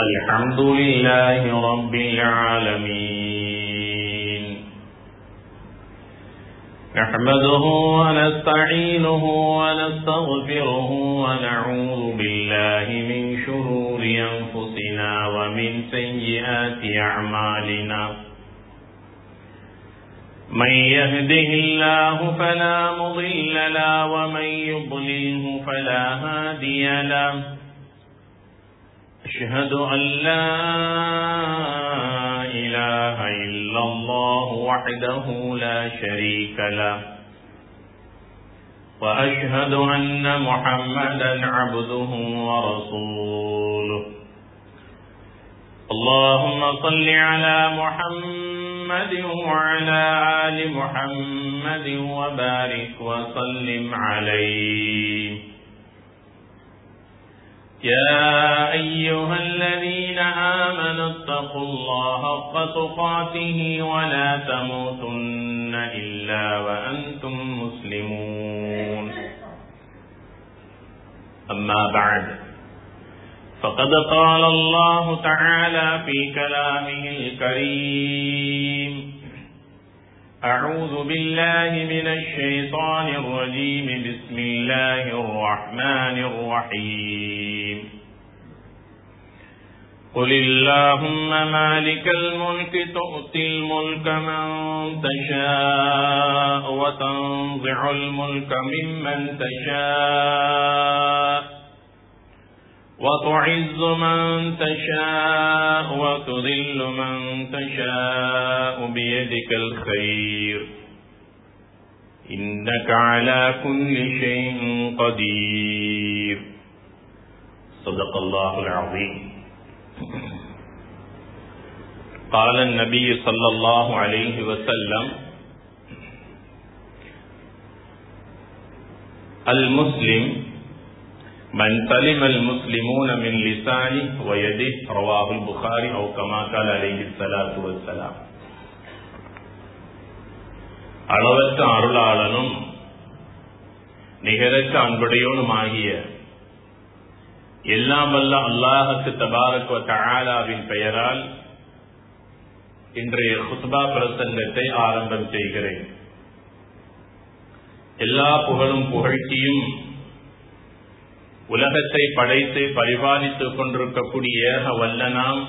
الحمد لله رب العالمين. نحمده ونستعينه ونستغفره ونعوذ بالله من شرور أنفسنا ومن سيئات أعمالنا. من يهده الله فلا مضل له ومن يضلله فلا هادي له. أشهد أن لا إله إلا الله وحده لا شريك له وأشهد أن محمدا عبده ورسوله. اللهم صل على محمد وعلى آل محمد وبارك وسلم عليه. يا أيها الذين آمنوا اتقوا الله حق تقاته ولا تموتن إلا وأنتم مسلمون. أما بعد فقد قال الله تعالى في كلامه الكريم أعوذ بالله من الشيطان الرجيم. بسم الله الرحمن الرحيم. قل اللهم مالك الملك تؤتي الملك من تشاء وتنزع الملك ممن تشاء. وتعز من تشاء وتذل من تشاء بيدك الخير. إنك على كل شيء قدير. صدق الله العظيم. قال النبي صلى الله عليه وسلم المسلم من سلم المسلمون من لسانه ويده رواه البخاري او كما قال عليه الصلاه والسلام அளவற்ற அருளாளனும் நிகரற்ற அன்புடையோனுமாகிய எல்லாம் வல்ல அல்லாஹத்து தபாரக் தஆலாவின் பெயரால் இன்றைய குத்பா பிரசங்கத்தை ஆரம்பம் செய்கிறேன் எல்லா புகழும் புகழ்ச்சியும் உலகத்தை படைத்து பரிபாலித்துக் கொண்டிருக்கக்கூடிய வல்லனாம்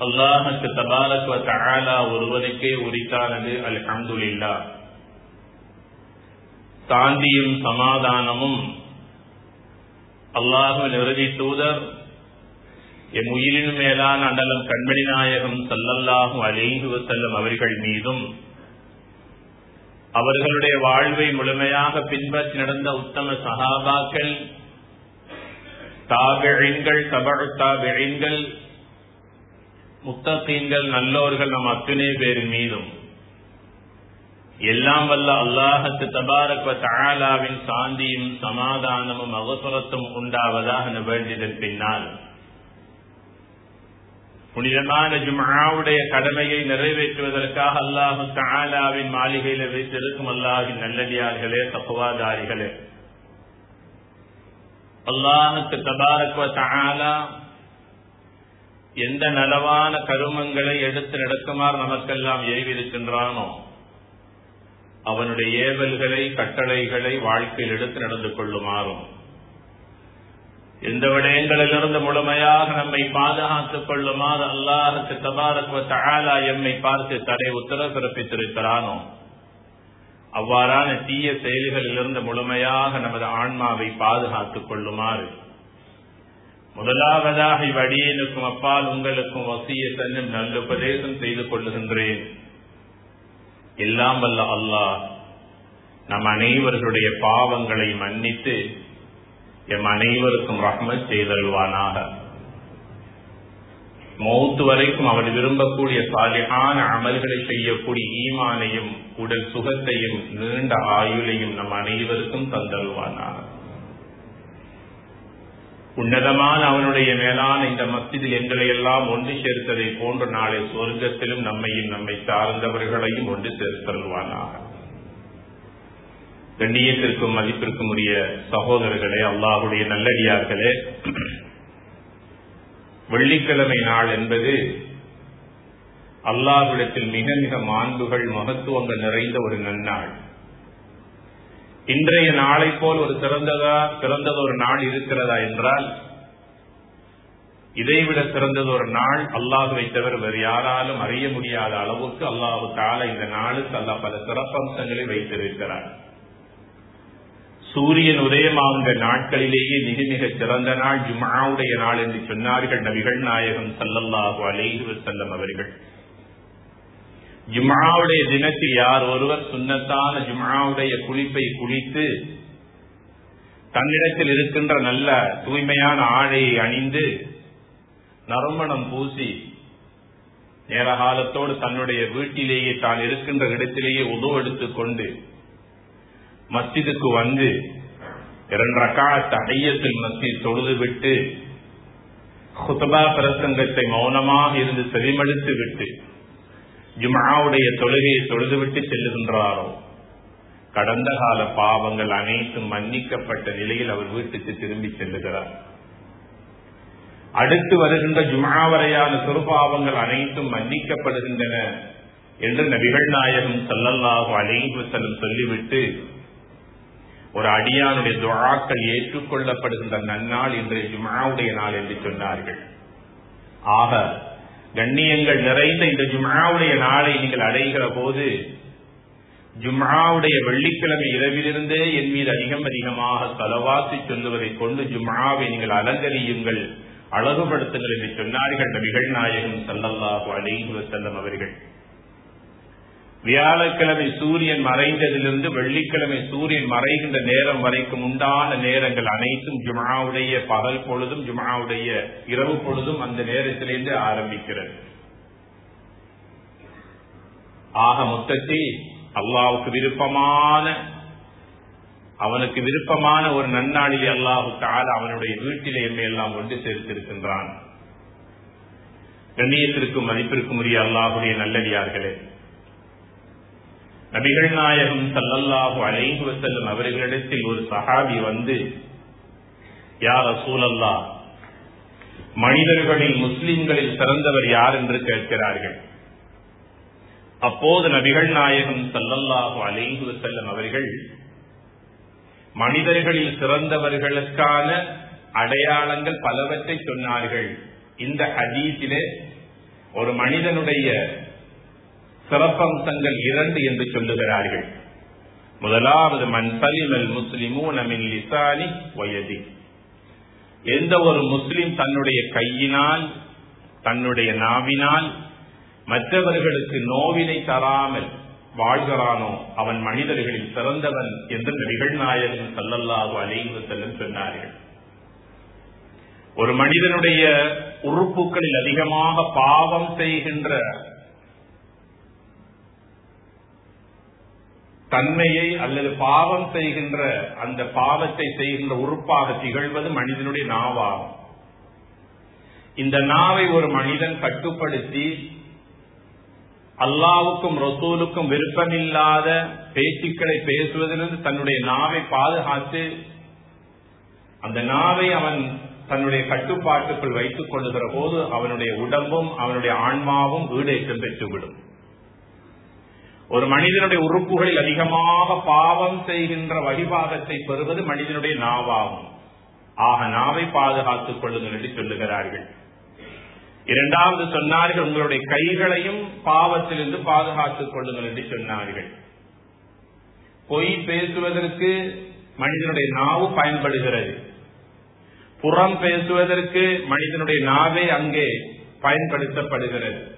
அல்லாஹுக்கு தபாலத்துவ தகாலா ஒருவனுக்கே உரித்தானது அல்ஹம்துலில்லா. சாந்தியும் சமாதானமும் அல்லாஹு நிறுவி தூதர் எம் உயிரின் மேலான அண்டலம் கண்மணி நாயகம் சல்லல்லாஹு அலைஹி செல்லும் அவர்கள் மீதும் அவர்களுடைய வாழ்வை முழுமையாக பின்பற்றி நடந்த உத்தம சகாபாக்கள் தாபிழின்கள் தபழு தாபிழின்கள் முத்தீன்கள் நல்லோர்கள் நம் அத்தனை பேர் மீதும். எல்லாம் வல்ல அல்லாஹத்து தபாரக் தாலாவின் சாந்தியும் சமாதானமும் அவசரத்தும் உண்டாவதாக வேண்டியதன் பின்னால். புனிதமான ஜுமாவுடைய கடமையை நிறைவேற்றுவதற்காக அல்லாஹு தாலாவின் மாளிகையில வைத்திருக்கும் அல்லாஹின் நல்லடியார்களே தப்புவாதாரிகளே அல்லாஹுக்கு தபாரக்குவ தாலா எந்த நலவான கருமங்களை எடுத்து நடக்குமாறு நமக்கெல்லாம் ஏவிருக்கின்றானோ அவனுடைய ஏவல்களை கட்டளைகளை வாழ்க்கையில் எடுத்து நடந்து கொள்ளுமாறும். எந்த விடயங்களிலிருந்து முழுமையாக நம்மை பாதுகாத்துக் கொள்ளுமாறு அல்லாஹுக்கு தபாரக்வ எம்மை பார்த்து தடை உத்தரவு பிறப்பித்திருக்கிறானோ? அவ்வாறான தீய செயல்களிலிருந்து முழுமையாக நமது ஆன்மாவை பாதுகாத்துக் கொள்ளுமாறு. முதலாவதாக இவ்வடியனுக்கும் அப்பால் உங்களுக்கும் வசிய தன்னும் நல்ல உபதேசம் செய்து கொள்ளுகின்றேன். எல்லாம் வல்ல அல்லாஹ் நம் அனைவர்களுடைய பாவங்களை மன்னித்து எம் அனைவருக்கும் ரஹ்மத் செய்தல்வானாக மௌத்து வரைக்கும் அவன் விரும்பக்கூடிய சாலிகான அமல்களை செய்யக்கூடிய ஈமானையும் உடல் சுகத்தையும் நீண்ட ஆயுளையும் நம் அனைவருக்கும் தந்தல்வானாக உன்னதமான அவனுடைய மேலான இந்த மத்தியில் எங்களை எல்லாம் ஒன்று சேர்த்ததை போன்ற நாளை சொர்க்கத்திலும் நம்மையும் நம்மை சார்ந்தவர்களையும் ஒன்று சேர்த்தல்வானாக கண்ணியத்திற்கும் மதிப்பிற்கும் உரிய சகோதரர்களே அல்லாஹுடைய நல்லடியார்களே. வெள்ளிக்கிழமை நாள் என்பது அல்லாஹுடத்தில் மிக மிக மாண்புகள் மகத்துவங்கள் நிறைந்த ஒரு நன்னாள். இன்றைய நாளை போல் ஒரு சிறந்ததா சிறந்தது ஒரு நாள் இருக்கிறதா என்றால் இதைவிட சிறந்தது ஒரு நாள் அல்லாஹுவை தவிர வேறு யாராலும் அறிய முடியாத அளவுக்கு அல்லாஹு தால இந்த நாளுக்கு அல்லாஹ் பல சிறப்பம்சங்களை வைத்திருக்கிறார் சூரியன் உதயமாகின்ற நாட்களிலேயே மிக மிக சிறந்த நாள் ஜுமாவுடைய நாள் என்று சொன்னார்கள் நபிகள் நாயகம் சல்லல்லாஹு அலைஹி செல்லம் அவர்கள். ஜுமாவுடைய தினத்தில் யார் ஒருவர் சுண்ணத்தான ஜுமாவுடைய குளிப்பை குளித்து தன்னிடத்தில் இருக்கின்ற நல்ல தூய்மையான ஆடையை அணிந்து நறுமணம் பூசி நேரகாலத்தோடு தன்னுடைய வீட்டிலேயே தான் இருக்கின்ற இடத்திலேயே உதவு எடுத்துக் கொண்டு மஸ்ஜிதுக்கு வந்து இரண்டு ரக்காத்த ஐயத்தில் மஸ்ஜித் தொழுது விட்டு ஹுத்தபா பிரசங்கத்தை மௌனமாக இருந்து செவிமடுத்து விட்டு ஜுமாவுடைய தொழுகையை தொழுதுவிட்டு செல்லுகின்றாரோ? கடந்த கால பாவங்கள் அனைத்தும் மன்னிக்கப்பட்ட நிலையில் அவர் வீட்டுக்கு திரும்பி செல்லுகிறார். அடுத்து வருகின்ற ஜுமா வரையான சிறுபாவங்கள் அனைத்தும் மன்னிக்கப்படுகின்றன என்று நபிகள் நாயகம் சல்லல்லாஹு அலைஹி சொல்லிவிட்டு ஒரு அடியானுடைய துழாக்கள் ஏற்றுக்கொள்ளப்படுகின்ற நன்னாள் இன்றைய ஜுமாவுடைய நாள் என்று சொன்னார்கள். ஆக கண்ணியங்கள் நிறைந்த இந்த ஜுமாவுடைய நாளை நீங்கள் அடைகிற போது ஜும்ஆவுடைய வெள்ளிக்கிழமை இரவிலிருந்தே என் மீது அதிகம் அதிகமாக தலவாசி சொல்லுவதை கொண்டு ஜும்ஆவை நீங்கள் அலங்கரியுங்கள் அழகுபடுத்துங்கள் என்று சொன்னார்கள் நபிகள் நாயகம் சல்லல்லாஹு அலைஹி வஸல்லம் அவர்கள். வியாழக்கிழமை சூரியன் மறைந்ததிலிருந்து வெள்ளிக்கிழமை சூரியன் மறைகின்ற நேரம் வரைக்கும் உண்டான நேரங்கள் அனைத்தும் ஜுமாவுடைய பகல் பொழுதும் ஜுமாவுடைய இரவு பொழுதும் அந்த நேரத்திலிருந்து ஆரம்பிக்கிறது. ஆக மொத்தத்தில் அல்லாவுக்கு விருப்பமான அவனுக்கு விருப்பமான ஒரு நன்னாளில் அல்லாஹு தால அவனுடைய வீட்டிலே எல்லாம் ஒன்று சேர்த்திருக்கின்றான். கண்ணியத்திற்கும் மதிப்பிற்கும் உரிய அல்லாஹுடைய நல்லடியார்களே. நபிகள் நாயகம் சல்லல்லாஹு அலைஹு வசல்லம் அவர்களிடத்தில் ஒரு சஹாபி வந்து யார் சூழல்லா மனிதர்களில் முஸ்லிம்களில் சிறந்தவர் யார் என்று கேட்கிறார்கள்? அப்போது நபிகள் நாயகம் சல்லல்லாஹு அலைஹு வசல்லம் அவர்கள் மனிதர்களில் சிறந்தவர்களுக்கான அடையாளங்கள் பலவற்றை சொன்னார்கள். இந்த ஹதீஸிலே ஒரு மனிதனுடைய சிறப்பம்சங்கள் இரண்டு என்று சொல்லுகிறார்கள். முதலாவது மண் சலிமல் முஸ்லிமூன் அமின் லிசானி வயதி. எந்த ஒரு முஸ்லிம் தன்னுடைய கையினால் தன்னுடைய நாவினால் மற்றவர்களுக்கு நோவினை தராமல் வாழ்கிறானோ அவன் மனிதர்களில் சிறந்தவன் என்று நபிகள் நாயகன் சல்லல்லாஹு அலைவு செல்லும் சொன்னார்கள். ஒரு மனிதனுடைய உறுப்புகளில் அதிகமாக பாவம் செய்கின்ற தன்மையை அல்லது பாவம் செய்கின்ற அந்த பாவத்தை செய்கின்ற உறுப்பாக திகழ்வது மனிதனுடைய நாவாகும். இந்த நாவை ஒரு மனிதன் கட்டுப்படுத்தி அல்லாவுக்கும் ரசூலுக்கும் விருப்பமில்லாத பேச்சுக்களை பேசுவதிலிருந்து தன்னுடைய நாவை பாதுகாத்து அந்த நாவை அவன் தன்னுடைய கட்டுப்பாட்டுக்குள் வைத்துக் கொள்ளுகிற போது அவனுடைய உடம்பும் அவனுடைய ஆன்மாவும் ஈடேற்றம் பெற்றுவிடும். ஒரு மனிதனுடைய உறுப்புகளில் அதிகமாக பாவம் செய்கின்ற வழிபாகத்தை பெறுவது மனிதனுடைய நாவாகும். ஆக நாவை பாதுகாத்துக் கொள்ளுங்கள் என்று சொல்லுகிறார்கள். இரண்டாவது சொன்னார்கள் உங்களுடைய கைகளையும் பாவத்திலிருந்து பாதுகாத்துக் கொள்ளுங்கள் என்று சொன்னார்கள். பொய் பேசுவதற்கு மனிதனுடைய நாவு பயன்படுகிறது. புறம் பேசுவதற்கு மனிதனுடைய நாவே அங்கே பயன்படுத்தப்படுகிறது.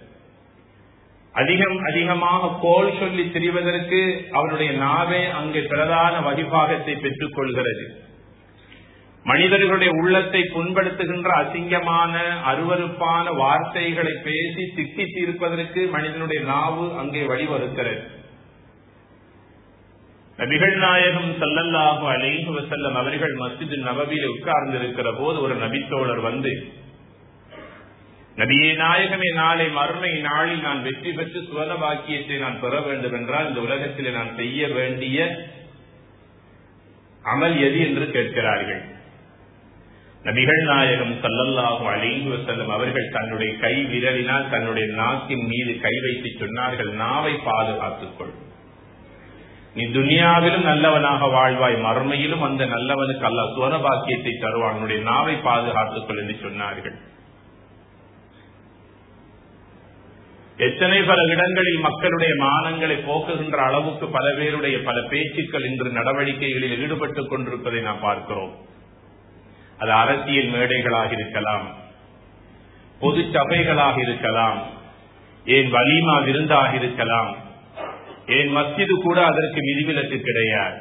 அதிகம் அதிகமாக கோல் சொல்லி திரிவதற்கு அவனுடைய நாவே அங்கே பிரதான வழிபாகத்தை பெற்றுக் கொள்கிறது மனிதர்களுடைய உள்ளத்தை புண்படுத்துகின்ற அசிங்கமான அருவறுப்பான வார்த்தைகளை பேசி திட்டி தீர்ப்பதற்கு மனிதனுடைய நாவு அங்கே வழிவகுக்கிறது. நபிகள் நாயகம் சல்லல்லாஹு அலைஹு வசல்லம் அவர்கள் மஸ்ஜித் நபவியில் உட்கார்ந்திருக்கிற போது ஒரு நபித்தோழர் வந்து நபியே நாயகமே நாளை மறுமை நாளில் நான் வெற்றி பெற்று சுவன பாக்கியத்தை நான் பெற வேண்டும் என்றால் இந்த உலகத்தில் நான் செய்ய வேண்டிய அமல் எது என்று கேட்கிறார்கள். நபிகள் நாயகம் சல்லல்லாஹு அழிந்து செல்லும் அவர்கள் தன்னுடைய கை விரலினால் தன்னுடைய நாக்கின் மீது கை வைத்து சொன்னார்கள் நாவை பாதுகாத்துக்கொள் நீ துனியாவிலும் நல்லவனாக வாழ்வாய் மறுமையிலும் அந்த நல்லவனுக்கு அல்ல சுவனபாக்கியத்தை தருவான் உன்னுடைய நாவை பாதுகாத்துக்கொள் என்று சொன்னார்கள். எத்தனை பல இடங்களில் மக்களுடைய மானங்களை போக்குகின்ற அளவுக்கு பல பேருடைய பல பேச்சுக்கள் இன்று நடவடிக்கைகளில் ஈடுபட்டுக் கொண்டிருப்பதை நாம் பார்க்கிறோம். அது அரசியல் மேடைகளாக இருக்கலாம் பொது சபைகளாக இருக்கலாம் ஏன் வலிமா விருந்தாக இருக்கலாம் ஏன் மஸ்ஜிது கூட அதற்கு விதிவிலக்கு கிடையாது.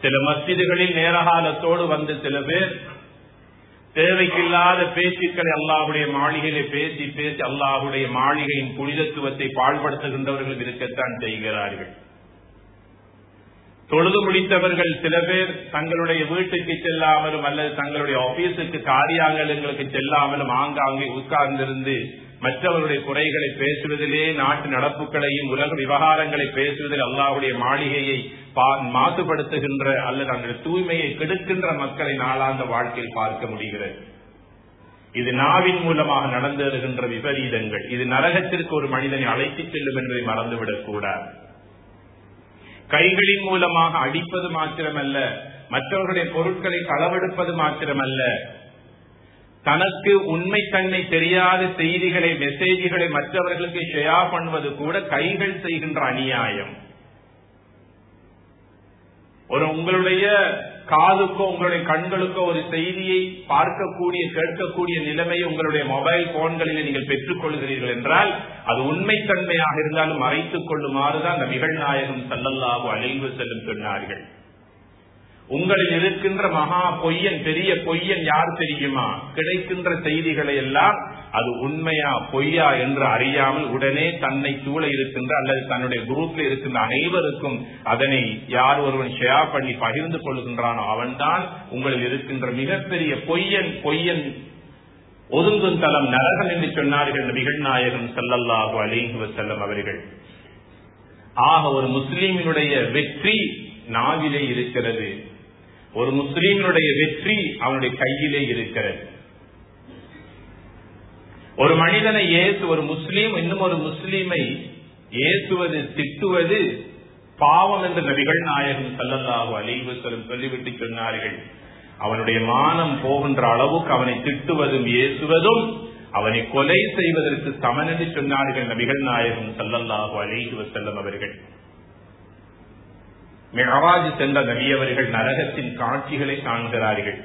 சில மஸ்ஜிதுகளில் நேரகாலத்தோடு வந்து சில பேர் தேவைக்கில்லாத பேச்சுக்களை அல்லாஹுடைய மாளிகையிலே பேசி பேசி அல்லாஹுடைய மாளிகையின் புனிதத்துவத்தை பாழ்படுத்துகின்றவர்கள் இருக்கத்தான் செய்கிறார்கள். தொழுது முடித்தவர்கள் சில பேர் தங்களுடைய வீட்டுக்கு செல்லாமலும் அல்லது தங்களுடைய ஆபீஸுக்கு காரியாங்கலங்களுக்கு செல்லாமலும் ஆங்காங்கே உட்கார்ந்திருந்து மற்றவருடைய குறைகளை பேசுவதிலே நாட்டு நடப்புகளையும் உலக விவகாரங்களை பேசுவதில் அல்லாவுடைய மாளிகையை மாசுபடுத்துகின்ற அல்லது அந்த தூய்மையை கெடுக்கின்ற மக்களை நாளாந்த வாழ்க்கையில் பார்க்க முடிகிறது. இது நாவின் மூலமாக நடந்து வருகின்ற விபரீதங்கள். இது நரகத்திற்கு ஒரு மனிதனை அழைத்துச் செல்லும் என்பதை மறந்துவிடக் கூடாது. கைகளின் மூலமாக அடிப்பது மாத்திரமல்ல மற்றவர்களுடைய பொருட்களை களவெடுப்பது மாத்திரமல்ல தனக்கு உண்மை தன்மை தெரியாத செய்திகளை மெசேஜ்களை மற்றவர்களுக்கு ஷேர் பண்ணுவது கூட கைகள் செய்கின்ற அநியாயம். ஒரு உங்களுடைய காதுக்கோ உங்களுடைய கண்களுக்கோ ஒரு செய்தியை பார்க்கக்கூடிய கேட்கக்கூடிய நிலைமையை உங்களுடைய மொபைல் போன்களில் நீங்கள் பெற்றுக் கொள்கிறீர்கள் என்றால் அது உண்மைத்தன்மையாக இருந்தாலும் மறைத்துக் கொள்ளுமாறுதான் நபிகள் நாயகம் செல்லல்லாவோ அழிவு செல்லும் சொன்னார்கள். உங்களில் இருக்கின்ற மகா பொய்யன் பெரிய பொய்யன் யார் தெரியுமா? கிடைக்கின்ற செய்திகளை எல்லாம் அது உண்மையா பொய்யா என்று அறியாமல் உடனே தன்னை சூழ இருக்கின்ற அல்லது தன்னுடைய குரூப்ல இருக்கின்ற அனைவருக்கும் அதனை யார் ஒருவன் ஷேர் பண்ணி பகிர்ந்து கொள்கின்றானோ அவன்தான் உங்களில் இருக்கின்ற மிகப்பெரிய பொய்யன் பொய்யன் ஒதுங்கும் தலம் நரகம் என்று சொன்னார்கள் நபிகள் நாயகம் சல்லல்லாஹு அலிஹி வசல்லம் அவர்கள். ஆக ஒரு முஸ்லீமினுடைய வெற்றி நாவிலே இருக்கிறது. ஒரு முஸ்லீமினுடைய வெற்றி அவனுடைய கையிலே இருக்கிறது. ஒரு மனிதனை ஏசு ஒரு முஸ்லீம் இன்னும் ஒரு முஸ்லீமை ஏசுவது திட்டுவது பாவம் என்று நபிகள் நாயகம் சல்லல்லாஹு அலைவசலம் சொல்லிவிட்டு சொன்னார்கள். அவனுடைய மானம் போகின்ற அளவுக்கு அவனை திட்டுவதும் ஏசுவதும் அவனை கொலை செய்வதற்கு சமன் என்று சொன்னார்கள் நபிகள் நாயகம் சல்லல்லாஹு அலிவசல்லம் அவர்கள். மிகராஜ் சென்ற நபியவர்கள் நரகத்தின் காட்சிகளை காண்கிறார்கள்.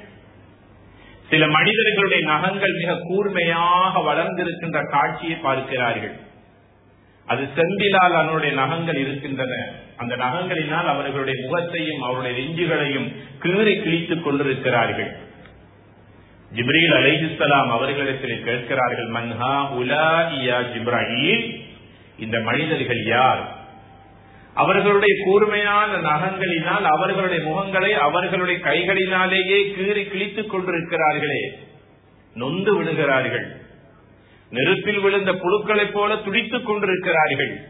சில மனிதர்களுடைய நகங்கள் மிக கூர்மையாக வளர்ந்திருக்கின்ற காட்சியை பார்க்கிறார்கள். அது செந்திலால் அவனுடைய நகங்கள் இருக்கின்றன. அந்த நகங்களினால் அவர்களுடைய முகத்தையும் அவருடைய நெஞ்சுகளையும் கீறி கிழித்துக் கொண்டிருக்கிறார்கள். ஜிப்ரீல் அலைஹிஸ்லாம் அவர்களிடத்தில் கேட்கிறார்கள் மன்ஹா உலா இயா ஜிப்ராஹில் இந்த மனிதர்கள் யார்? அவர்களுடைய கூர்மையான நகங்களினால் அவர்களுடைய முகங்களை அவர்களுடைய கைகளினாலேயே கீறி கிழித்துக் கொண்டிருக்கிறார்களே. நொந்து விழுகிறார்கள். நெருப்பில் விழுந்த புழுக்களைப் போல துடித்துக் கொண்டிருக்கிறார்கள்.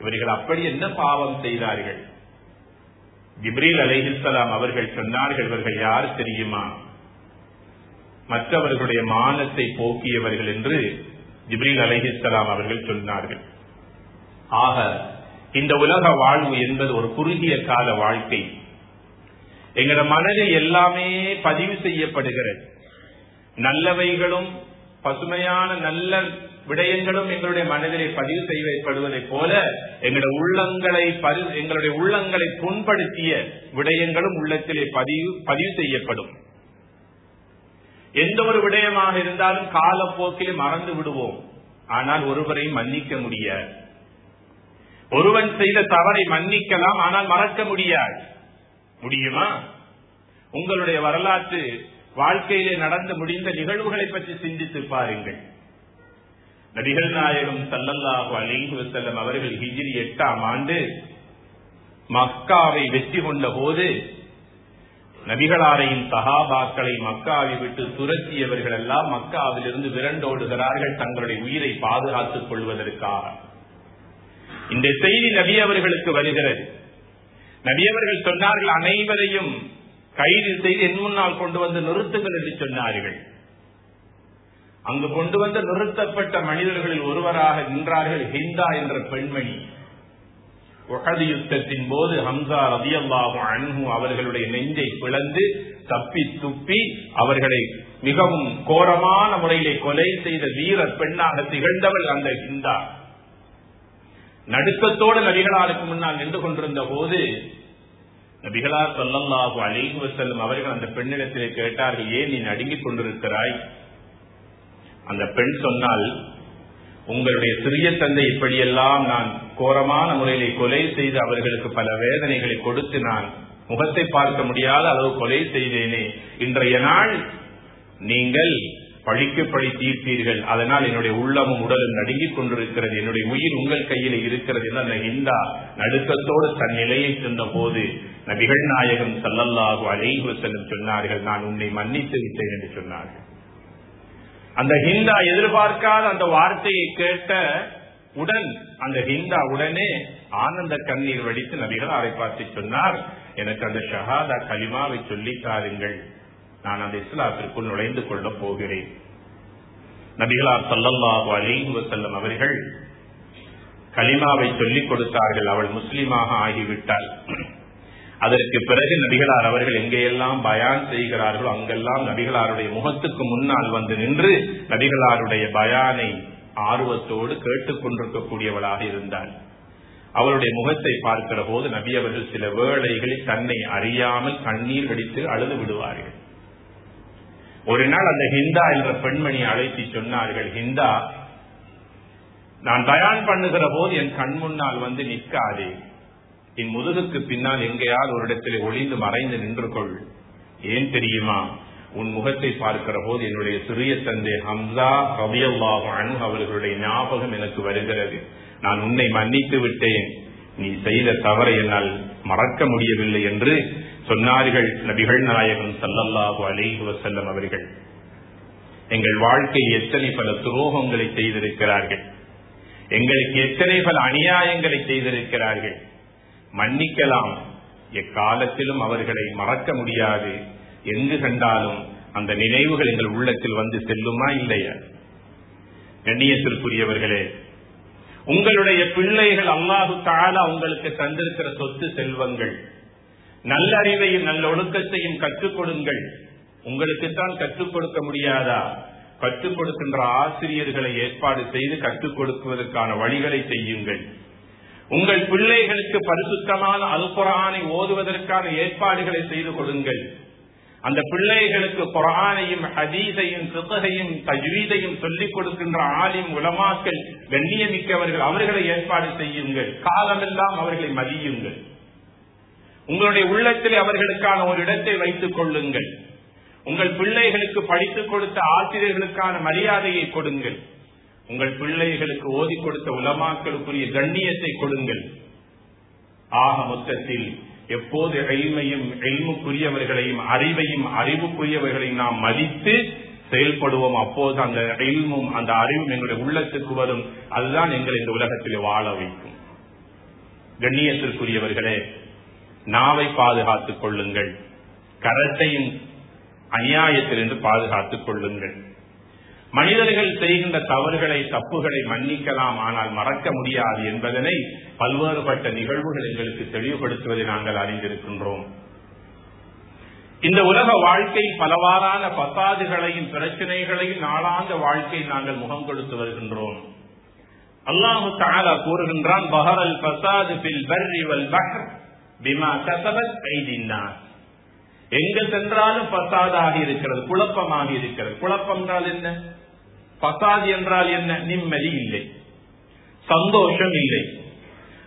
இவர்கள் அப்படி என்ன பாவம் செய்தார்கள்? ஜிப்ரீல் அலைஹிஸ்லாம் அவர்கள் சொன்னார்கள் இவர்கள் யார் தெரியுமா? மற்றவர்களுடைய மானத்தை போக்கியவர்கள் என்று ஜிப்ரீல் அலைஹிஸ்லாம் அவர்கள் சொன்னார்கள். ஆக இந்த உலக வாழ்வு என்பது ஒரு குறுகிய கால வாழ்க்கை. எங்களோட மனதில் எல்லாமே பதிவு செய்யப்படுகிறது. நல்லவைகளும் பசுமையான நல்ல விடயங்களும் எங்களுடைய மனதிலே பதிவு செய்யப்படுவதை போல எங்களுடைய உள்ளங்களை எங்களுடைய உள்ளங்களை புண்படுத்திய விடயங்களும் உள்ளத்திலே பதிவு பதிவு செய்யப்படும். எந்த ஒரு விடயமாக இருந்தாலும் காலப்போக்கிலே மறந்து விடுவோம். ஆனால் ஒருவரையும் மன்னிக்க முடியாது. ஒருவன் செய்த தவறை மன்னிக்கலாம் ஆனால் மறக்க முடியாது. முடியுமா? உங்களுடைய வரலாற்று வாழ்க்கையிலே நடந்து முடிந்த நிகழ்வுகளை பற்றி சிந்தித்து பாருங்கள். நபிகள் நாயகம் சல்லல்லாஹு அலிஹி வசல்லம் அவர்கள் ஹிஜிரி எட்டாம் ஆண்டு மக்காவை வெற்றி கொண்ட போது நபிகளாரையும் சகாபாக்களை மக்காவை விட்டு துரத்தியவர்கள் எல்லாம் மக்காவிலிருந்து விரண்டோடுகிறார்கள் தங்களுடைய உயிரை பாதுகாத்துக் கொள்வதற்காக. இந்த செய்தி நபி அவர்களுக்கு வருகிறது. நபி அவர்கள் சொன்னார்கள் அனைவரையும் கைது செய்து என் முன்னால் கொண்டு வந்து நிறுத்துங்கள் என்று சொன்னார்கள். அங்கு கொண்டு வந்து நிறுத்தப்பட்ட மனிதர்களில் ஒருவராக நின்றார்கள் ஹிந்தா என்ற பெண்மணி. உகது யுத்தத்தின் போது ஹம்சா ரதியல்லாஹு அன்பு அவர்களுடைய நெஞ்சை பிளந்து தப்பி துப்பி அவர்களை மிகவும் கோரமான முறையிலே கொலை செய்த வீர பெண்ணாக திகழ்ந்தவள் அந்த ஹிந்தா. நடுக்கத்தோடு நபிகளாருக்கு முன்னால் நின்று கொண்டிருந்த போது நபிகளார் சொல்லல்லாஹு அலிஹு செல்லும் அவர்கள் அந்த பெண்ணிடத்திலே கேட்டார்கள் ஏன் நீ நடுங்கிக் கொண்டிருக்கிறாய்? அந்த பெண் சொன்னால் உங்களுடைய சிறிய தந்தை இப்படியெல்லாம் நான் கோரமான முறையிலே கொலை செய்து அவர்களுக்கு பல வேதனைகளை கொடுத்து நான் முகத்தை பார்க்க முடியாத அளவு கொலை செய்தேனே. இன்றைய நாள் நீங்கள் பழிக்கு பழி தீர்ப்பீர்கள் அதனால் என்னுடைய உள்ளமும் உடலும் நடுங்கிக் கொண்டிருக்கிறது. என்னுடைய உயிர் உங்கள் கையில் இருக்கிறது என்று அந்த ஹிந்தா நடுக்கத்தோடு தன் நிலையை சென்ற போது நபிகள் நாயகம் சல்லல்லாஹு அலைஹு செல்லும் சொன்னார்கள் நான் உன்னை மன்னித்து விட்டேன் என்று சொன்னார்கள். அந்த ஹிந்தா எதிர்பார்க்காத அந்த வார்த்தையை கேட்ட உடன் அந்த ஹிந்தா உடனே ஆனந்த கண்ணீர் வடித்து நபிகள் அதை பார்த்து சொன்னார் எனக்கு அந்த ஷஹாதா கலிமாவை சொல்லித்தாருங்கள் நான் அந்த இஸ்லாத்திற்குள் நுழைந்து கொள்ள போகிறேன். நபிகளார் சல்லல்லாஹு அலைஹி வசல்லம் அவர்கள் கலிமாவை சொல்லிக் கொடுத்தார்கள். அவள் முஸ்லீமாக ஆகிவிட்டாள். அதற்கு பிறகு நபிகளார் அவர்கள் எங்கெல்லாம் பயான் செய்கிறார்களோ அங்கெல்லாம் நபிகளாருடைய முகத்துக்கு முன்னால் வந்து நின்று நபிகளாருடைய பயானை ஆர்வத்தோடு கேட்டுக் கொண்டிருக்கக்கூடியவளாக இருந்தாள். அவருடைய முகத்தை பார்க்கிற போது நபி அவர்கள் சில வேளைகளில் தன்னை அறியாமல் கண்ணீர் வெடித்து அழுது விடுவார்கள். ஒரு நாள் அந்த ஹிந்தா என்ற பெண்மணி அழைத்து சொன்னார்கள் ஹிந்தா நான் தயான் பண்ணுகிற போது என் கண் முன்னால் வந்து நிற்காதே. என் முதுகுக்கு பின்னால் எங்கேயாவது ஒரு இடத்திலே ஒளிந்து மறைந்து நின்று கொள். ஏன் தெரியுமா? உன் முகத்தை பார்க்கிற போது என்னுடைய சிறிய தந்தை ஹம்சா கவியல்லாஹு அனு அவர்களுடைய ஞாபகம் எனக்கு வருகிறது. நான் உன்னை மன்னித்து விட்டேன். நீ செய்த தவறை என்னால் மறக்க முடியவில்லை என்று சொன்னார்கள் நபிகள் நாயகம் சல்லல்லாஹு அலைஹி வசல்லம் அவர்கள். எங்கள் வாழ்க்கையில் எத்தனை பல துரோகங்களை செய்திருக்கிறார்கள். எங்களுக்கு எத்தனை பல அநியாயங்களை செய்திருக்கிறார்கள். மன்னிக்கலாம். எக்காலத்திலும் அவர்களை மறக்க முடியாது. எங்கு கண்டாலும் அந்த நினைவுகள் எங்கள் உள்ளத்தில் வந்து செல்லுமா இல்லையா? கண்ணியத்திற்குரியவர்களே உங்களுடைய பிள்ளைகள் அல்லாஹு தாலா உங்களுக்கு தந்திருக்கிற சொத்து செல்வங்கள். நல்லறிவையும் நல்ல ஒழுக்கத்தையும் கற்றுக் கொடுங்கள் உங்களுக்குத்தான் கற்றுக் கொடுக்க முடியாதா? கற்றுக் கொடுக்கின்ற ஆசிரியர்களை ஏற்பாடு செய்து கற்றுக் கொடுக்குவதற்கான வழிகளை செய்யுங்கள். உங்கள் பிள்ளைகளுக்கு பரிசுத்தமான அல்புரானை ஓதுவதற்கான ஏற்பாடுகளை செய்து கொடுங்கள். அந்த பிள்ளைகளுக்கு குரானையும் ஹதீஸையும் சித்தகையும் தஜ்வீதையும் சொல்லிக் கொடுக்கின்ற ஆலிம் உலமாக்கள் கண்ணியமிக்கவர்கள் அவர்களை ஏற்பாடு செய்யுங்கள். காலமெல்லாம் அவர்களை மதியுங்கள். உங்களுடைய உள்ளத்தில் அவர்களுக்கான ஒரு இடத்தை வைத்துக் கொள்ளுங்கள். உங்கள் பிள்ளைகளுக்கு படித்துக் கொடுத்த ஆசிரியர்களுக்கான மரியாதையை கொடுங்கள். உங்கள் பிள்ளைகளுக்கு ஓதி கொடுத்த உலமாக்களுக்குரிய கண்ணியத்தை கொடுங்கள். ஆக மொத்தத்தில் எப்போது எளிமையும் எல்முக்குரியவர்களையும் அறிவையும் அறிவுக்குரியவர்களையும் நாம் மதித்து செயல்படுவோம் அப்போது அந்த எல்மும் அந்த அறிவும் எங்களுடைய உள்ளத்துக்கு வரும். அதுதான் எங்களை இந்த உலகத்தில் வாழ வைக்கும். கண்ணியத்திற்குரியவர்களே நாவை பாதுகாத்துக் கொள்ளுங்கள். கரத்தையும் அநியாயத்திலிருந்து பாதுகாத்துக் கொள்ளுங்கள். மனிதர்கள் செய்கின்ற தவறுகளை தப்புகளை மன்னிக்கலாம். ஆனால் மறக்க முடியாது என்பதனை பல்வேறுபட்ட நிகழ்வுகள் எங்களுக்கு தெளிவுபடுத்துவதை நாங்கள் அறிந்திருக்கின்றோம். இந்த உலக வாழ்க்கை பலவாறான பசாதுகளையும் பிரச்சனைகளையும் நாளாந்த வாழ்க்கை நாங்கள் முகம் கொடுத்து வருகின்றோம். அல்லாஹு தாலா கூறுகின்றான் பஹரல் பசாது பில் பர்ரி வல் பஹர். பிமா கசபத் ஐதின்னார். எங்க சென்றாலும் பசாதாக இருக்கிறது குழப்பமாக இருக்கிறது. குழப்பம் என்றால் என்ன? பசாது என்றால் என்ன? நிம்மதி இல்லை. சந்தோஷம் இல்லை.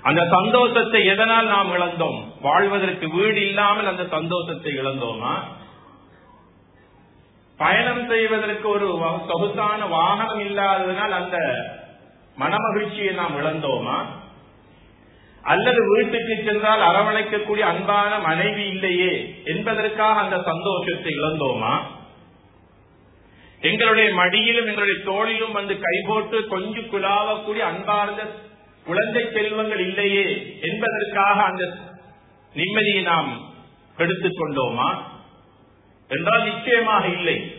அந்த சந்தோஷத்தை எதனால் நாம் இழந்தோம்? வாழ்வதற்கு வீடு இல்லாமல் அந்த சந்தோஷத்தை இழந்தோமா? பயணம் செய்வதற்கு ஒரு சொகுசான வாகனம் இல்லாததனால் அந்த மனமகிழ்ச்சியை நாம் இழந்தோமா? அல்லது வீட்டுக்கு சென்றால் அரவணைக்கக்கூடிய அன்பான மனைவி இல்லையே என்பதற்காக அந்த சந்தோஷத்தை இழந்தோமா? எங்களுடைய மடியிலும் எங்களுடைய தோளிலும் வந்து கைபோட்டு கொஞ்சம் குழாவக்கூடிய அன்பார்ந்த குழந்தை செல்வங்கள் இல்லையே என்பதற்காக அந்த நிம்மதியை நாம் எடுத்துக் கொண்டோமா? என்றால் நிச்சயமாக இல்லை.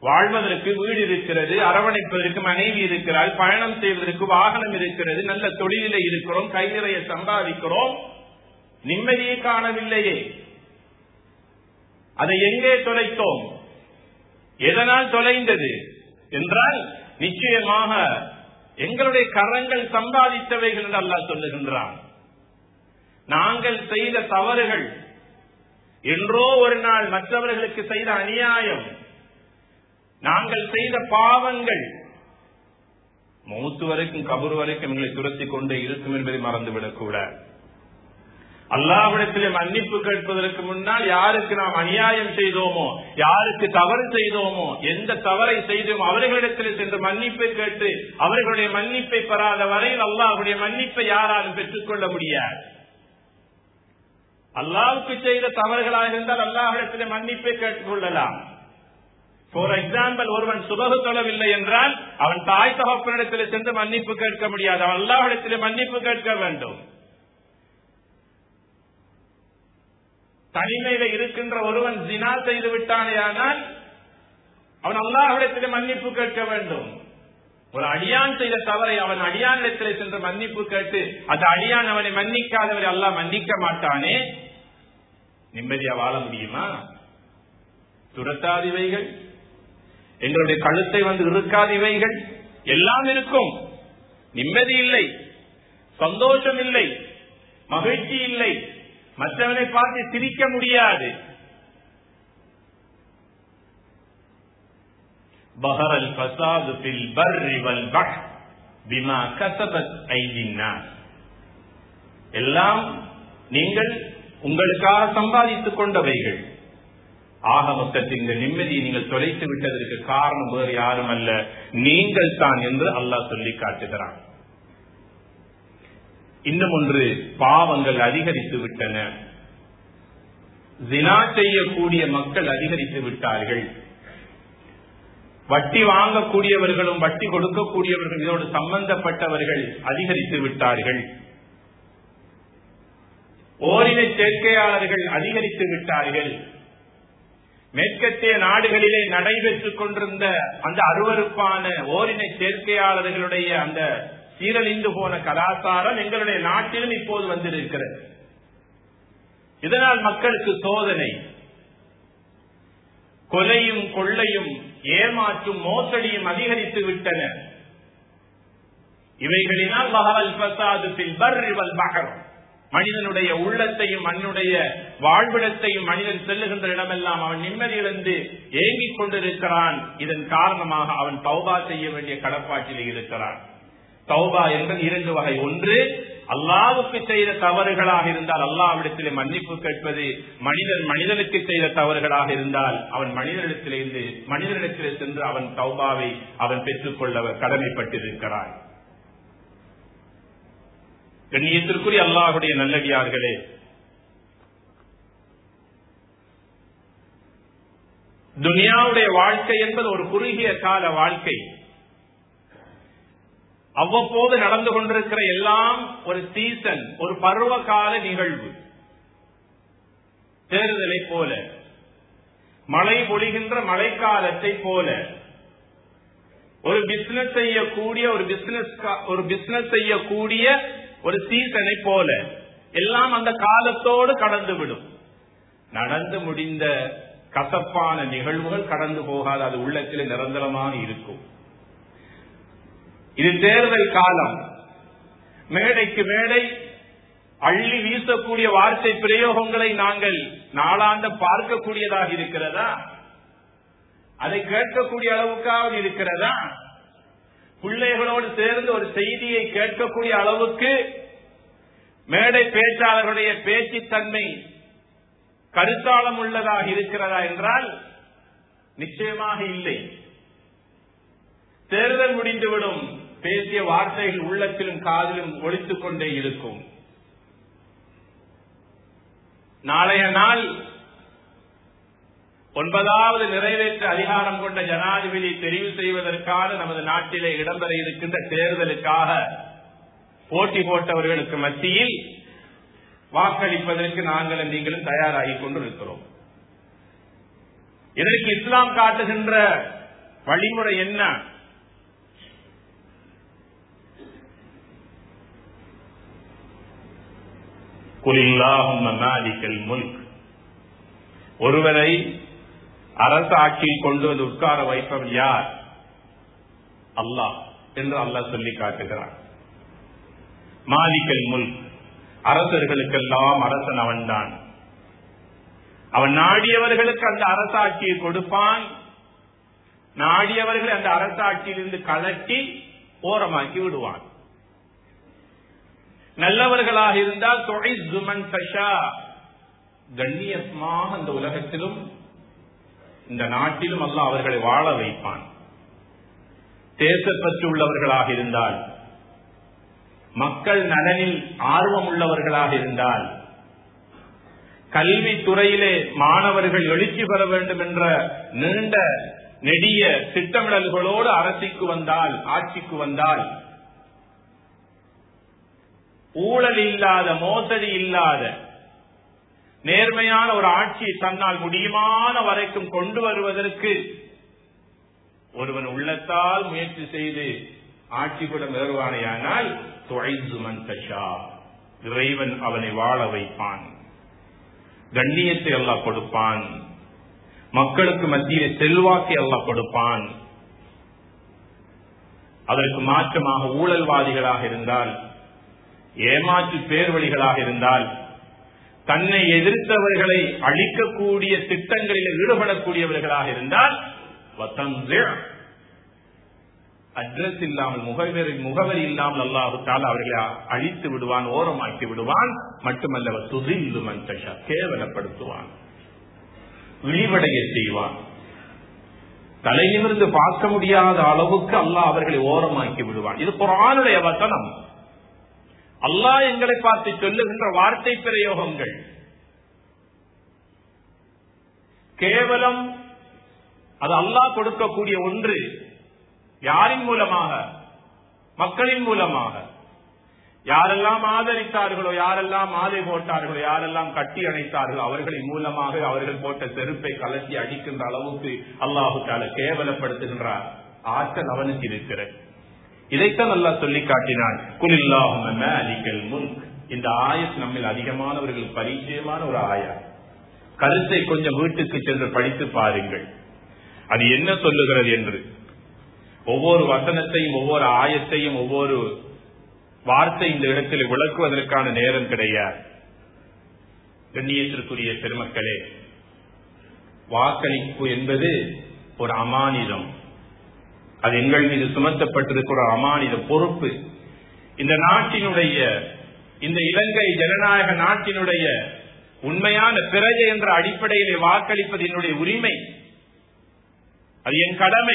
வாழ்வதற்கு வீடு இருக்கிறது அரவணைப்பதற்கு மனைவி இருக்கிறாள் பயணம் செய்வதற்கு வாகனம் இருக்கிறது நல்ல தொழிலில் இருக்கிறோம் கைநிறைய சம்பாதிக்கிறோம். நிம்மதியை காணவில்லையே. அதை எங்கே தொலைத்தோம்? எதனால் தொலைந்தது? என்றால் நிச்சயமாக எங்களுடைய கரங்கள் சம்பாதித்தவைகள் என்று அல்லா சொல்லுகின்றான். நாங்கள் செய்த தவறுகள் என்றோ ஒரு நாள் மற்றவர்களுக்கு செய்த அநியாயம் நாங்கள் செய்த பாவங்கள். மௌத்து வரைக்கும் கபூர் வரைக்கும் எங்களை துரத்தி கொண்டே இருக்கும் என்பதை மறந்துவிடக் கூடாது அல்லாவிடத்திலே மன்னிப்பு கேட்பதற்கு முன்னால் யாருக்கு நாம் அநியாயம் செய்தோமோ யாருக்கு தவறு செய்தோமோ எந்த தவறை செய்தோமோ அவர்களிடத்தில் சென்று மன்னிப்பை கேட்டு அவர்களுடைய மன்னிப்பை பெறாத வரையில் அல்லாவுடைய மன்னிப்பை யாராலும் பெற்றுக்கொள்ள முடியாது. அல்லாவுக்கு செய்த தவறுகளாக இருந்தால் அல்லாவிடத்திலே மன்னிப்பை கேட்டுக்கொள்ளலாம் ஃபார் எக்ஸாம்பிள் ஒருவன் சுபகு தொழவில்லை என்றால் அவன் தாய் தகப்பனிடத்தில் சென்று மன்னிப்பு கேட்க முடியாது. அவன் அல்லாவிடத்தில் மன்னிப்பு கேட்க வேண்டும். தனிமையில இருக்கின்ற ஒருவன் ஜினா செய்து விட்டானே ஆனால் அவன் அல்லாஹிடத்தில் மன்னிப்பு கேட்க வேண்டும். ஒரு அடியான் செய்த தவறை அவன் அடியானிடத்தில் சென்று மன்னிப்பு கேட்டு அந்த அடியான் அவனை மன்னிக்காதவரை அல்லாஹ் மன்னிக்க மாட்டானே? நிம்மதியா வாழ முடியுமா? துரத்தாதிவைகள் எங்களுடைய கழுத்தை வந்து இருக்காது இவைகள். எல்லாம் இருக்கும். நிம்மதி இல்லை. சந்தோஷம் இல்லை. மகிழ்ச்சி இல்லை. மற்றவனை பார்த்து சிரிக்க முடியாது. எல்லாம் நீங்கள் உங்களுக்காக சம்பாதித்துக் கொண்டவைகள். ஆக மொத்தத்தில் இந்த நிம்மதியை நீங்கள் தொலைத்து விட்டதற்கு காரணம் வேறு யாரும் அல்ல. நீங்கள் தான் என்று அல்லாஹ் சொல்லி காட்டுகிறான் இன்னும் ஒன்று பாவங்கள் அதிகரித்து விட்டன. தினா செய்யக்கூடிய மக்கள் அதிகரித்து விட்டார்கள். வட்டி வாங்கக்கூடியவர்களும் வட்டி கொடுக்கக்கூடியவர்கள் இதோடு சம்பந்தப்பட்டவர்கள் அதிகரித்து விட்டார்கள். ஓரின சேர்க்கையாளர்கள் அதிகரித்து விட்டார்கள். மேற்கத்திய நாடுகளிலே நடைபெற்றுக் கொண்டிருந்த அந்த அருவறுப்பான ஓரினை சேர்க்கையாளர்களுடைய அந்த சீரழிந்து போன கலாச்சாரம் எங்களுடைய நாட்டிலும் இப்போது வந்திருக்கிறது. இதனால் மக்களுக்கு சோதனை. கொலையும் கொள்ளையும் ஏமாற்றும் மோசடியும் அதிகரித்து விட்டன. இவைகளினால் பகவல் பசாது பர்ரிவல் பகர் மனிதனுடைய உள்ளத்தையும் மண்ணுடைய வாழ்விடத்தையும் மனிதன் செல்லுகின்ற இடமெல்லாம் அவன் நிம்மதியிலிருந்து ஏங்கிக் கொண்டிருக்கிறான். இதன் காரணமாக அவன் தௌபா செய்ய வேண்டிய கடப்பாட்டில் இருக்கிறான். தௌபா என்பது இரண்டு வகை. ஒன்று அல்லாவுக்கு செய்த தவறுகளாக இருந்தால் அல்லாவிடத்திலே மன்னிப்பு கேட்பது மனிதன் மனிதனுக்கு செய்த தவறுகளாக இருந்தால் அவன் மனிதனிடத்திலிருந்து மனிதனிடத்திலே சென்று அவன் தௌபாவை அவன் பெற்றுக்கொள்ள கடமைப்பட்டிருக்கிறான். கண்ணியத்திற்குரிய அல்லாஹுடைய நல்லடியார்களே. துனியாவுடைய வாழ்க்கை என்பது ஒரு குறுகிய கால வாழ்க்கை. அவ்வப்போது நடந்து கொண்டிருக்கிற எல்லாம் ஒரு சீசன் ஒரு பருவ கால நிகழ்வு. தேர்தலை போல மழை பொழிகின்ற மழைக்காலத்தை போல ஒரு பிசினஸ் செய்யக்கூடிய ஒரு பிசினஸ் ஒரு பிசினஸ் செய்யக்கூடிய ஒரு சீசனை போல. எல்லாம் அந்த காலத்தோடு கடந்துவிடும். நடந்து முடிந்த கசப்பான நிகழ்வுகள் கடந்து போகாது. அது உள்ளத்தில் நிரந்தரமாக இருக்கும். இது தேர்தல் காலம். மேடைக்கு மேடை அள்ளி வீசக்கூடிய வார்த்தை பிரயோகங்களை நாங்கள் நாளாண்டு பார்க்கக்கூடியதாக இருக்கிறதா? அதை கேட்கக்கூடிய அளவுக்காவது இருக்கிறதா? பிள்ளைகளோடு சேர்ந்து ஒரு செய்தியை கேட்கக்கூடிய அளவுக்கு மேடை பேச்சாளர்களுடைய பேச்சுத்தன்மை கருத்தாளம் உள்ளதாக இருக்கிறதா என்றால் நிச்சயமாக இல்லை. தேர்தல் முடிந்துவிடும். பேசிய வார்த்தைகள் உள்ளத்திலும் காதிலும் ஒழித்துக் கொண்டே இருக்கும். நாளைய நாள் ஒன்பதாவது நிறைவேற்ற அதிகாரம் கொண்ட ஜனாதிபதி தெரிவு செய்வதற்காக நமது நாட்டிலே இடம்பெற இருக்கின்ற தேர்தலுக்காக போட்டி போட்டவர்களுக்கு மத்தியில் வாக்களிப்பதற்கு நாங்களும் நீங்களும் தயாராகி கொண்டிருக்கிறோம். இதற்கு இஸ்லாம் காட்டுகின்ற வழிமுறை என்ன? குலில்லாஹும்ம மாலிகல் முல்க். ஒருவரை அரசு ஆட்சியில் கொண்டு வந்து உட்கார வைப்பவர் யார்? அல்லாஹ் என்று அல்லாஹ் சொல்லி காட்டுகிறான். மாலிக்கல் முல் அரசர்களுக்கெல்லாம் அரசன் அவன்தான். அவன் நாடியவர்களுக்கு அந்த அரசாட்சியை கொடுப்பான். நாடியவர்கள் அந்த அரசாட்சியிலிருந்து கலட்டி ஓரமாக்கி விடுவான். நல்லவர்களாக இருந்தால் தொகை சுமன் தஷா. கண்ணியமாக அந்த உலகத்திலும் இந்த நாட்டிலும் அல்ல அவர்களை வாழ வைப்பான். தேசப்பற்றுள்ளவர்களாக இருந்தால் மக்கள் நலனில் ஆர்வம் உள்ளவர்களாக இருந்தால் கல்வித்துறையிலே மாணவர்கள் எழுச்சி பெற வேண்டும் என்ற நீண்ட நெடிய திட்டமிடல்களோடு அரசிக்கு வந்தால் ஆட்சிக்கு வந்தால் ஊழல் இல்லாத மோசடி இல்லாத நேர்மையான ஒரு ஆட்சியை தன்னால் முடியுமான வரைக்கும் கொண்டு வருவதற்கு ஒருவன் உள்ளத்தால் முயற்சி செய்து ஆட்சி கூட ஏறுவானையானால் துழைசுமன் தஷா இறைவன் அவனை வாழ வைப்பான். கண்ணியத்தை எல்லாம் கொடுப்பான். மக்களுக்கு மத்தியிலே செல்வாக்கை எல்லாம் கொடுப்பான். அதற்கு மாற்றமாக ஊழல்வாதிகளாக இருந்தால் ஏமாற்று பேர்வழிகளாக இருந்தால் தன்னை எதிர்த்தவர்களை அழிக்கக்கூடிய திட்டங்களில் ஈடுபடக்கூடியவர்களாக இருந்தால் அட்ரஸ் இல்லாமல் முகவரி முகவரி இல்லாமல் அல்லாவிட்டால் அவர்களை அழித்து விடுவான் ஓரமாக்கி விடுவான். மட்டுமல்ல துதில்லு மந்தஷா கேவலப்படுத்துவான். விழிவடைய செய்வான். தலையிலிருந்து பார்க்க முடியாத அளவுக்கு அல்லாஹ் அவர்களை ஓரமாக்கி விடுவான். இது குரானுடைய வசனம். அல்லாஹ் எங்களை பார்த்து சொல்லுகின்ற வார்த்தை பிரயோகங்கள். கேவலம் அது அல்லாஹ் கொடுக்கக்கூடிய ஒன்று. யாரின் மூலமாக? மக்களின் மூலமாக. யாரெல்லாம் ஆதரித்தார்களோ யாரெல்லாம் மாலை போட்டார்களோ யாரெல்லாம் கட்டி அணைத்தார்களோ அவர்களின் மூலமாக அவர்கள் போட்ட செருப்பை கலத்தி அடிக்கின்ற அளவுக்கு அல்லாஹுக்கால தால கேவலப்படுத்துகின்றார். ஆற்றல் அவனுக்கு இருக்கிறது. இதைத்தான் நல்லா சொல்லி காட்டினான். குலில்லாஹும் அலிகல் முல்க். இந்த ஆயத் நம்மில் அதிகமானவர்கள் பரிச்சயமான ஒரு ஆயா. கருத்தை கொஞ்சம் வீட்டுக்கு சென்று படித்து பாருங்கள். அது என்ன சொல்லுகிறது என்று. ஒவ்வொரு வசனத்தையும் ஒவ்வொரு ஆயத்தையும் ஒவ்வொரு வார்த்தை இந்த இடத்தில் விளக்குவதற்கான நேரம் கிடையாது. கண்ணியத்திற்குரிய பெருமக்களே வாக்களிப்பு என்பது ஒரு அமானிதம். அது எங்கள் மீது சுமத்தப்பட்டிருக்கிற அமானித பொறுப்பு. இந்த நாட்டினுடைய இந்த இலங்கை ஜனநாயக நாட்டினுடைய உண்மையான பிறகு என்ற அடிப்படையிலே வாக்களிப்பது என்னுடைய உரிமை. அது என் கடமை.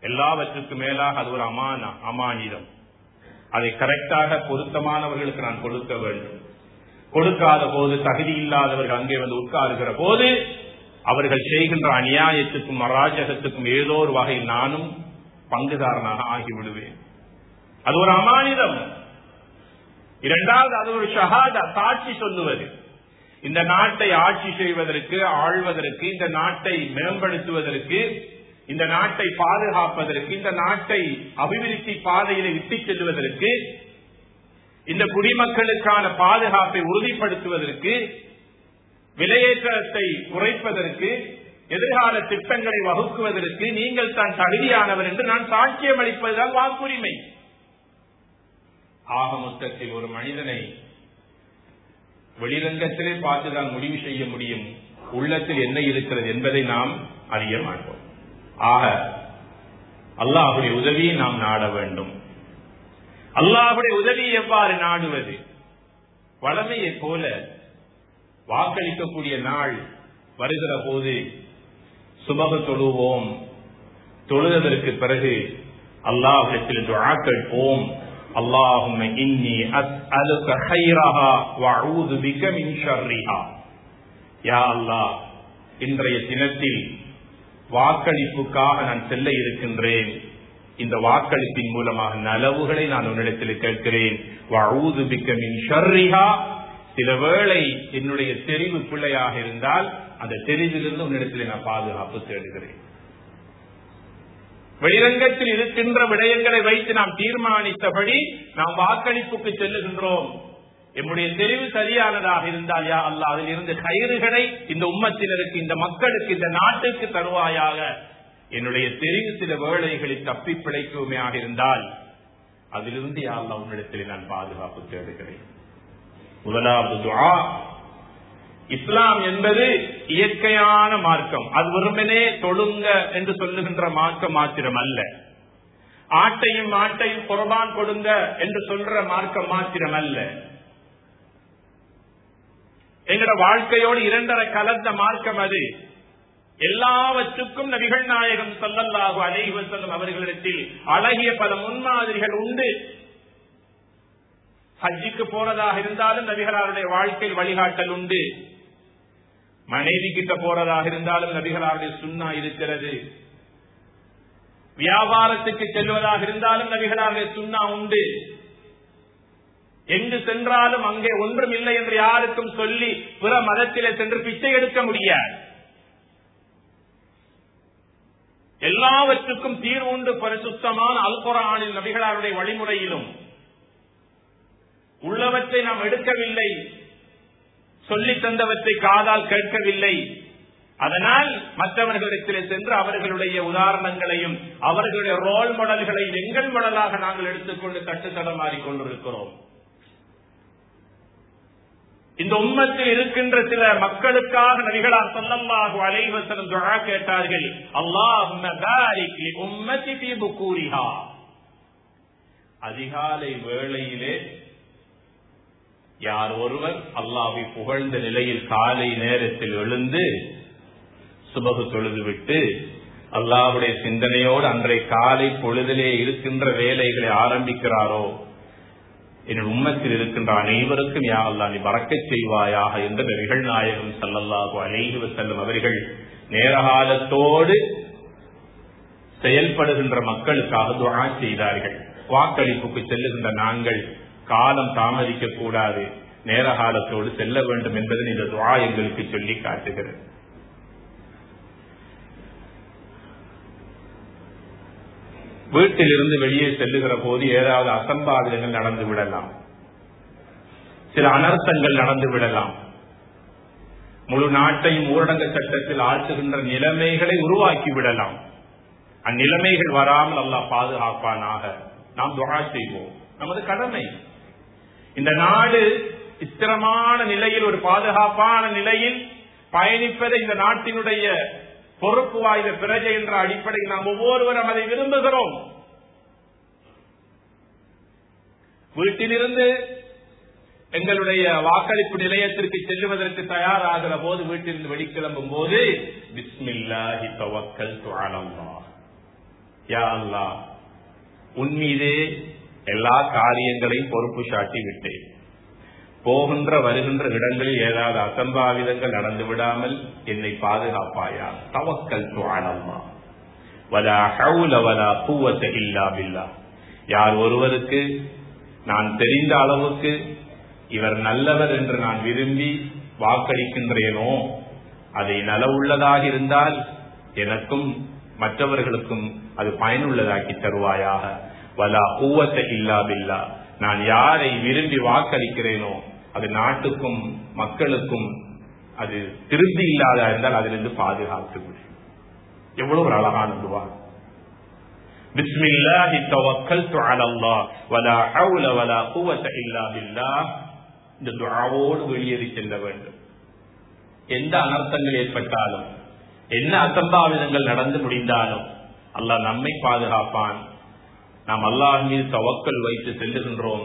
எல்லாவற்றுக்கும் மேலாக அது ஒரு அமான அமானிதம். அதை கரெக்டாக பொருத்தமானவர்களுக்கு நான் கொடுக்க வேண்டும். கொடுக்காத போது தகுதி இல்லாதவர்கள் அங்கே வந்து உட்காருகிற போது அவர்கள் செய்கின்ற அநியாயத்துக்கும் அராஜகத்துக்கும் ஏதோ ஒரு வகையில் நானும் பங்குதாரனாக ஆகிவிடுவேன். அது ஒரு அமானிதம். இரண்டாவது அது ஒரு ஷஹாதா சாட்சி சொல்லுவது. இந்த நாட்டை ஆட்சி செய்வதற்கு ஆழ்வதற்கு இந்த நாட்டை மேம்படுத்துவதற்கு இந்த நாட்டை பாதுகாப்பதற்கு இந்த நாட்டை அபிவிருத்தி பாதையில இட்டு செல்வதற்கு இந்த குடிமக்களுக்கான பாதுகாப்பை உறுதிப்படுத்துவதற்கு விலையேற்றத்தை குறைப்பதற்கு எதிர்கால திட்டங்களை வகுக்குவதற்கு நீங்கள் தான் தகுதியானவர் என்று நான் சாட்சியம் அளிப்பதுதான் வாக்குரிமை. ஆக மொத்தத்தில் ஒரு மனிதனை வெளிரங்கத்திலே பார்த்துதான் முடிவு செய்ய முடியும். உள்ளத்தில் என்ன இருக்கிறது என்பதை நாம் அறிய மாட்டோம். ஆக அல்லாஹுடைய உதவியை நாம் நாட வேண்டும். அல்லாஹுடைய உதவியை எவ்வாறு நாடுவது? வளமையை போல வாக்களிக்கக்கூடிய நாள் வருகிற போது சுமக தொழுவோம். தொழுததற்கு பிறகு அல்லாஹிடத்தில் துவா கேட்போம். அல்லாஹும் இன்னி அஸ்அலுக ஹைரஹா வஅஊது பிக மின் ஷர்ரிஹா. யா அல்லாஹ் இன்றைய தினத்தில் வாக்களிப்புக்காக நான் செல்ல இருக்கின்றேன். இந்த வாக்களிப்பின் மூலமாக நலவுகளை நான் உன்னிடத்தில் கேட்கிறேன். வஅஊது பிக மின் ஷர்ரிஹா சில வேளை என்னுடைய தெரிவு பிள்ளையாக இருந்தால் அந்த தெரிவிலிருந்து உன்னிடத்தில் நான் பாதுகாப்பு தேடுகிறேன். வெளிரங்கத்தில் இருக்கின்ற விடயங்களை வைத்து நாம் தீர்மானித்தபடி நாம் வாக்களிப்புக்கு செல்லுகின்றோம். என்னுடைய தெரிவு சரியானதாக இருந்தால் யா அல்லா அதில் இருந்து கயிறுகளை இந்த உம்மத்தினருக்கு இந்த மக்களுக்கு இந்த நாட்டுக்கு தருவாயாக. என்னுடைய தெரிவு சில வேளைகளில் தப்பி பிழைக்குமையாக இருந்தால் அதிலிருந்து யா அல்லா உன்னிடத்தில் நான் பாதுகாப்பு தேடுகிறேன். முதலாவது துஆ. இஸ்லாம் என்பது இயற்கையான மார்க்கம். அது வெறுமனே தொழுங்க என்று சொல்லுகின்ற மார்க்கம் மாத்திரம் அல்ல ஆட்டையும் ஆட்டையும் குர்பான் கொடுங்க என்று சொல்ற மார்க்கம் மாத்திரம் அல்ல எங்களோட வாழ்க்கையோடு இரண்டரை கலந்த மார்க்கம் அது. எல்லாவற்றுக்கும் நபிகள் நாயகம் சொல்லல்லாஹு அலைஹி வஸல்லம் அவர்களிடத்தில் அழகிய பல முன்மாதிரிகள் உண்டு. ஹஜ்ஜிக்கு போறதாக இருந்தாலும் நபிகளாருடைய வாழ்க்கையில் வழிகாட்டல் உண்டு. மனைவி கிட்ட போறதாக இருந்தாலும் நபிகளாருடைய சுண்ணா இருக்கிறது. வியாபாரத்துக்கு செல்வதாக இருந்தாலும் நபிகளாருடைய சுண்ணா உண்டு. எங்கு சென்றாலும் அங்கே ஒன்றும் இல்லை என்று யாருக்கும் சொல்லி பிற மதத்திலே சென்று பிச்சை எடுக்க முடியாது. எல்லாவற்றுக்கும் தீர்வுண்டு பரிசுத்தமான அல்குரானில் நபிகளாருடைய வழிமுறையிலும் உள்ளவற்றை நாம் எடுக்கவில்லை. சொல்லி தந்தவற்றை காதால் கேட்கவில்லை. அதனால் மற்றவர்களிடத்தில் சென்று அவர்களுடைய உதாரணங்களையும் அவர்களுடைய ரோல் மாடல்களை எங்கள் மாடலாக நாங்கள் எடுத்துக்கொண்டு கட்டுத்தடமாறி கொண்டிருக்கிறோம். இந்த உம்மத்தில் இருக்கின்ற சில மக்களுக்காக நபிகளார் சொல்லல்லாஹு அலைவசனம் துழா கேட்டார்கள். அல்லாஹ் அதிகாலை வேளையிலே யார் ஒருவர் அல்லாவை புகழ்ந்த நிலையில் காலை நேரத்தில் எழுந்து சுபகு தொழுதுவிட்டு அல்லாவுடைய சிந்தனையோடு அன்றைய காலை பொழுதிலே இருக்கின்ற வேலைகளை ஆரம்பிக்கிறாரோ? என் உண்மத்தில் இருக்கின்ற அனைவருக்கும் யா அல்லா நீ பறக்கச் செய்வாயாக என்று நபிகள் நாயகம் சல்லல்லாஹு அலைஹி செல்லும் அவர்கள் நேரகாலத்தோடு செயல்படுகின்ற மக்களுக்காக துவா செய்தார்கள். வாக்களிப்புக்கு செல்லுகின்ற நாங்கள் காலம் தாமதிக்க கூடாது நேர காலத்தோடு செல்ல வேண்டும் என்பதை இந்த துவா எங்களுக்கு சொல்லி காட்டுகிறது. வீட்டிலிருந்து வெளியே செல்லுகிற போது ஏதாவது அசம்பாவிதங்கள் நடந்து விடலாம். சில அனர்த்தங்கள் நடந்து விடலாம். முழு நாட்டையும் ஊரடங்கு சட்டத்தில் ஆற்றுகின்ற நிலைமைகளை உருவாக்கி விடலாம். அந்நிலைமைகள் வராமல் அல்லாஹ் பாதுகாப்பானாக நாம் துவா செய்வோம். நமது கடமை. இந்த நாடு ஸ்திரமான நிலையில் ஒரு பாதுகாப்பான நிலையில் பயணிப்பதை இந்த நாட்டினுடைய பொறுப்பு வாய்ந்த பிரஜை என்ற அடிப்படையில் நாம் ஒவ்வொருவரும் அதை விரும்புகிறோம். வீட்டிலிருந்து எங்களுடைய வாக்களிப்பு நிலையத்திற்கு செல்லுவதற்கு தயாராகிற போது வீட்டிலிருந்து வெளிக்கிளம்பும் போது பிஸ்மில்லாஹி தவக்கல் யா அல்லா உன் மீதே எல்லா காரியங்களையும் பொறுப்பு சாட்டி விட்டேன். போகின்ற வருகின்ற இடங்களில் ஏதாவது அசம்பாவிதங்கள் நடந்து விடாமல் என்னை பாதுகாப்பாயா? தவக்கல் துவானம்மா வலா ஹவுல வலா பூவத்த இல்லா பில்லா. யார் ஒருவருக்கு நான் தெரிந்த அளவுக்கு இவர் நல்லவர் என்று நான் விரும்பி வாக்களிக்கின்றேனோ அதை நலவுள்ளதாக இருந்தால் எனக்கும் மற்றவர்களுக்கும் அது பயனுள்ளதாக்கி தருவாயாக. வலா பூவத்த இல்லா பில்லா. நான் யாரை விரும்பி வாக்களிக்கிறேனோ அது நாட்டுக்கும் மக்களுக்கும் அது திருப்தி இல்லாத இருந்தால் அதிலிருந்து பாதுகாத்து விடு. எவ்வளவு ஒரு அழகான துவா. பிஸ்மில்லாஹி தவக்கல்து அலல்லாஹ். வலா ஹவுல வலா குவத்த இல்லா பில்லாஹ் இந்த துஆவோடு வெளியேறி செல்ல வேண்டும். எந்த அனர்த்தங்கள் ஏற்பட்டாலும் என்ன அசம்பாவிதங்கள் நடந்து முடிந்தாலும் அல்லாஹ் நம்மை பாதுகாப்பான். நாம் அல்லாஹ் மீது தவக்கல் வைத்து செல்லுகின்றோம்.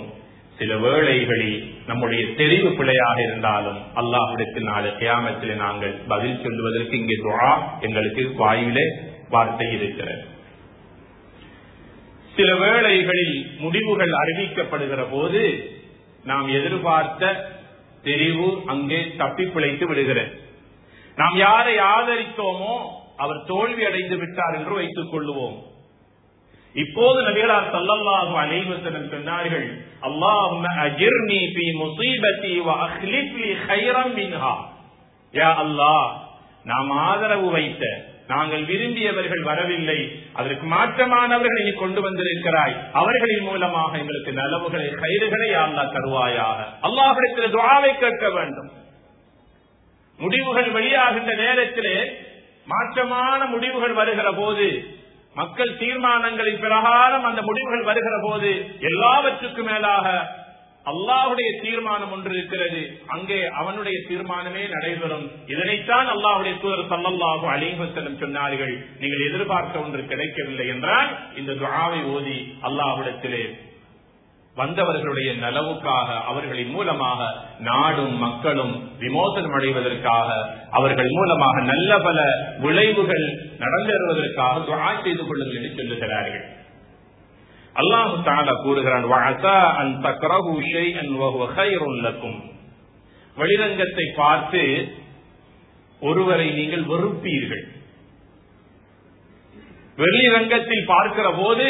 சில வேளைகளில் நம்முடைய தெரிவு பிழையாக இருந்தாலும் அல்லாஹிடத்தில் நாளை கியாமத்தில் நாங்கள் பதில் சொல்லுவதற்கு இங்கே துவா எங்களுக்கு வாயிலே வார்த்தை இருக்கிறது. சில வேளைகளில் முடிவுகள் அறிவிக்கப்படுகிற போது நாம் எதிர்பார்த்த தெரிவு அங்கே தப்பி பிழைத்து விடுகிறது. நாம் யாரை ஆதரித்தோமோ அவர் தோல்வி அடைந்து விட்டார் என்று வைத்துக் கொள்ளுவோம். இப்போது நபிகளார் சல்லல்லாஹு அலைஹி சொன்னார்கள் அல்லாஹும்ம அஜிர்னி ஃபீ முஸீபத்தி வ லி கைரம் மின்ஹா. யா அல்லாஹ் நாம் ஆதரவு வைத்த நாங்கள் விரும்பியவர்கள் வரவில்லை அதற்கு மாற்றமானவர்களை நீ கொண்டு வந்திருக்கிறாய் அவர்களின் மூலமாக எங்களுக்கு நலவுகளை கயிறுகளை அல்லா தருவாயாக. அல்லாஹிடத்தில் துவாவை கேட்க வேண்டும். முடிவுகள் வெளியாகின்ற நேரத்திலே மாற்றமான முடிவுகள் வருகிற போது மக்கள் தீர்மானங்களின் பிரகாரம் அந்த முடிவுகள் வருகிற போது எல்லாவற்றுக்கும் மேலாக அல்லாஹுடைய தீர்மானம் ஒன்று இருக்கிறது. அங்கே அவனுடைய தீர்மானமே நடைபெறும். இதனைத்தான் அல்லாஹுடைய தூதர் சல்லல்லாஹு அலிஹசலம் சொன்னார்கள். நீங்கள் எதிர்பார்த்த ஒன்று கிடைக்கவில்லை என்றால் இந்த துவாவை ஓதி அல்லாஹுடத்திலே வந்தவர்களுடைய நலவுக்காக அவர்களின் மூலமாக நாடும் மக்களும் விமோசனம் அடைவதற்காக அவர்கள் மூலமாக நல்ல பல விளைவுகள் நடந்தேறுவதற்காக துவா செய்து கொள்ளுங்கள் என்று சொல்லுகிறார்கள். அல்லாஹு தாலா கூறுகிறான் வெளிரங்கத்தை பார்த்து ஒருவரை நீங்கள் வெறுப்பீர்கள். வெளிரங்கத்தில் பார்க்கிற போது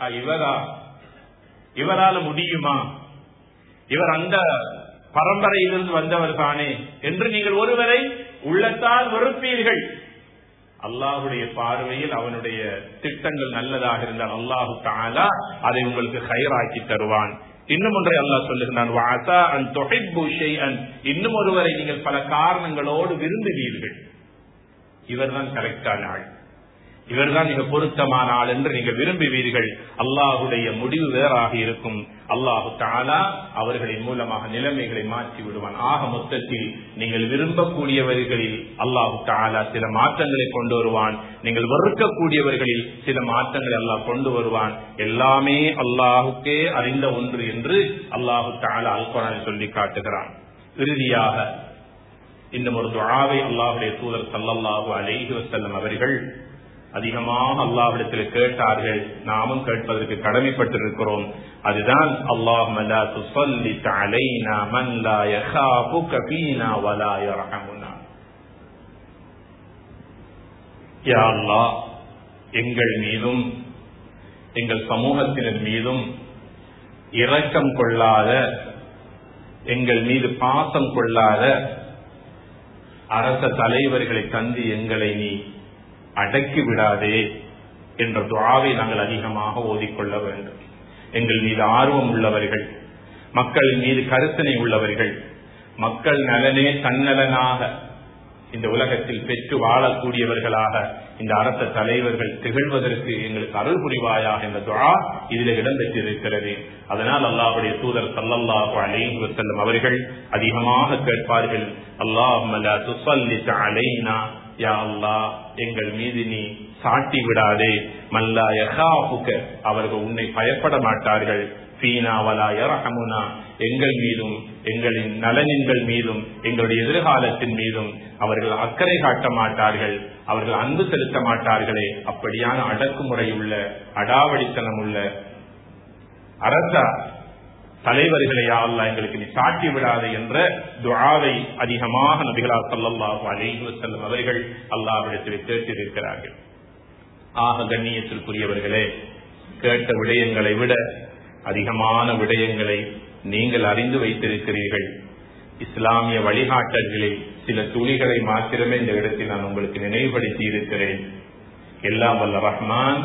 இவரா? இவரால முடியுமா? இவர் அந்த பரம்பரையிலிருந்து வந்தவர் தானே என்று நீங்கள் ஒருவரை உள்ளத்தால் வெறுப்பீர்கள். அல்லாஹுடைய பார்வையில் அவனுடைய திட்டங்கள் நல்லதாக இருந்தால் அல்லாஹு தாலா அதை உங்களுக்கு கயிறாக்கி தருவான். இன்னும் ஒன்றை அல்லாஹ் சொல்லுகிறான் இன்னும் ஒருவரை நீங்கள் பல காரணங்களோடு விரும்புவீர்கள். இவர்தான் கரெக்டான ஆள். இவர்தான் மிக பொருத்தமான ஆள் என்று நீங்க விரும்புவீர்கள். அல்லாஹுடைய முடிவு வேறாக இருக்கும். அல்லாஹு தாலா அவர்களின் மூலமாக நிலைமைகளை மாற்றி விடுவான். ஆக மொத்தத்தில் நீங்கள் விரும்பக்கூடியவர்களில் அல்லாஹு தாலா சில மாற்றங்களை கொண்டு வருவான். நீங்கள் வெறுக்கக்கூடியவர்களில் சில மாற்றங்களை அல்லாஹ் கொண்டு வருவான். எல்லாமே அல்லாஹுக்கே அறிந்த ஒன்று என்று அல்லாஹு தாலா அல்குரானை சொல்லி காட்டுகிறான். இறுதியாக இன்னும் ஒரு துழாவை அல்லாஹுடைய தூதர் சல்லல்லாஹு அலேஹி வசல்லம் அவர்கள் அதிகமாக அல்லாஹிடத்தில் கேட்டார்கள். நாமும் கேட்பதற்கு கடமைப்பட்டிருக்கிறோம். அதுதான் அல்லாஹ் எங்கள் மீதும் எங்கள் சமூகத்தினர் மீதும் இரக்கம் கொள்ளாத எங்கள் மீது பாசம் கொள்ளாத அரச தலைவர்களை தந்து எங்களை நீ அடக்கி விடாதே என்ற துவாவை நாங்கள் அதிகமாக ஓதிக்கொள்ள வேண்டும். எங்கள் மீது ஆர்வம் உள்ளவர்கள் மக்கள் மீது கருத்தனை உள்ளவர்கள் மக்கள் நலனே தன்னலனாக இந்த உலகத்தில் பெற்று வாழக்கூடியவர்களாக இந்த அரச தலைவர்கள் திகழ்வதற்கு எங்களுக்கு அருள் புரிவாயாக என்ற துவா இதில் இடம்பெற்றிருக்கிறது. அதனால் அல்லாஹுடைய தூதர் சல்லல்லாஹு அலைஹி வசல்லம் அவர்கள் அதிகமாக கேட்பார்கள் அல்லாஹ் அலைனா யா அல்லா எங்கள் மீது நீ சாட்டி விடாதே மல்லா யகாபுக்க அவர்கள் உன்னை பயப்பட மாட்டார்கள். பீனாவலா யரஹமுனா எங்கள் மீதும் எங்களின் நலனின்கள் மீதும் எங்களுடைய எதிர்காலத்தின் மீதும் அவர்கள் அக்கறை காட்ட மாட்டார்கள். அவர்கள் அன்பு செலுத்த மாட்டார்களே. அப்படியான அடக்குமுறை உள்ள அடாவடித்தனம் உள்ள அரசா தலைவர்களை அல்லா எங்களுக்கு நீ சாட்டி விடாது என்ற துவாவை அதிகமாக நபிகளா சல்லாஹு அலைஹி வசல்லம் அவர்கள் அல்லாவிடத்தில் கேட்டிருக்கிறார்கள். ஆக கண்ணியத்திற்குரியவர்களே கேட்ட விடயங்களை விட அதிகமான விடயங்களை நீங்கள் அறிந்து வைத்திருக்கிறீர்கள். இஸ்லாமிய வழிகாட்டல்களில் சில துளிகளை மாத்திரமே இந்த இடத்தில் நான் உங்களுக்கு நினைவுபடுத்தி இருக்கிறேன் எல்லாம் வல்ல ரஹ்மான்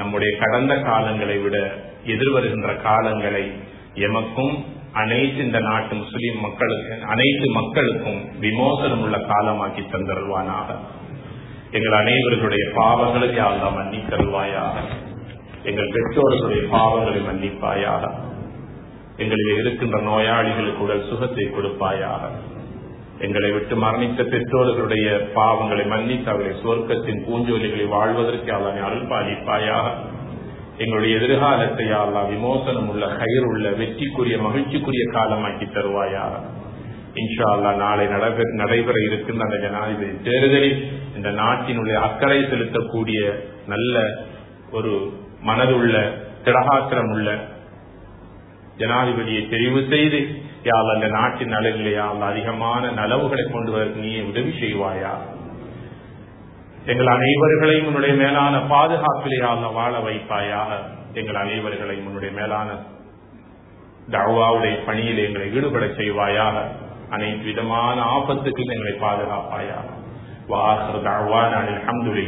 நம்முடைய கடந்த காலங்களை விட எதிர்வருகின்ற காலங்களை எமக்கும் அனைத்து இந்த நாட்டு முஸ்லிம் மக்களுக்கு அனைத்து மக்களுக்கும் விமோசனம் உள்ள காலமாக்கி தந்தருவானாக எங்கள் அனைவர்களுடைய பாவங்களுக்கு அல்லா மன்னி தருவாயாக? எங்கள் பெற்றோர்களுடைய பாவங்களை மன்னிப்பாயாக. எங்களில் இருக்கின்ற நோயாளிகளுக்கு உடல் சுகத்தை கொடுப்பாயாக. எங்களை விட்டு மரணித்த பெற்றோர்களுடைய பாவங்களை மன்னித்து அவர்களை சுவர்க்கத்தின் பூஞ்சோலிகளை வாழ்வதற்கு அவனை அருள் பாதிப்பாயாக எங்களுடைய எதிர்காலத்தை அல்லா விமோசனம் உள்ள கயிறு உள்ள வெற்றிக்குரிய மகிழ்ச்சிக்குரிய காலமாக்கி தருவாயா இன்ஷா அல்லா நாளை நடைபெற இருக்கின்ற அந்த ஜனாதிபதி தேர்தலில் இந்த நாட்டினுடைய அக்கறை செலுத்தக்கூடிய நல்ல ஒரு மனதுள்ள திடகாத்திரம் உள்ள ஜனாதிபதியை தெரிவு செய்து யாழ் அந்த நாட்டின் நலனிலே யாழ் அதிகமான நலவுகளை கொண்டு வர நீ உதவி செய்வாயா எங்கள் அனைவர்களையும் உன்னுடைய மேலான பாதுகாப்பிலேயாக வாழ வைப்பாயாக. எங்கள் அனைவர்களையும் உன்னுடைய மேலான தாவாவுடைய பணியில் எங்களை ஈடுபட செய்வாயாக. அனைத்து விதமான ஆபத்துக்கு எங்களை பாதுகாப்பாயாக. வாசர் தாழ்வான அலமதுல்லா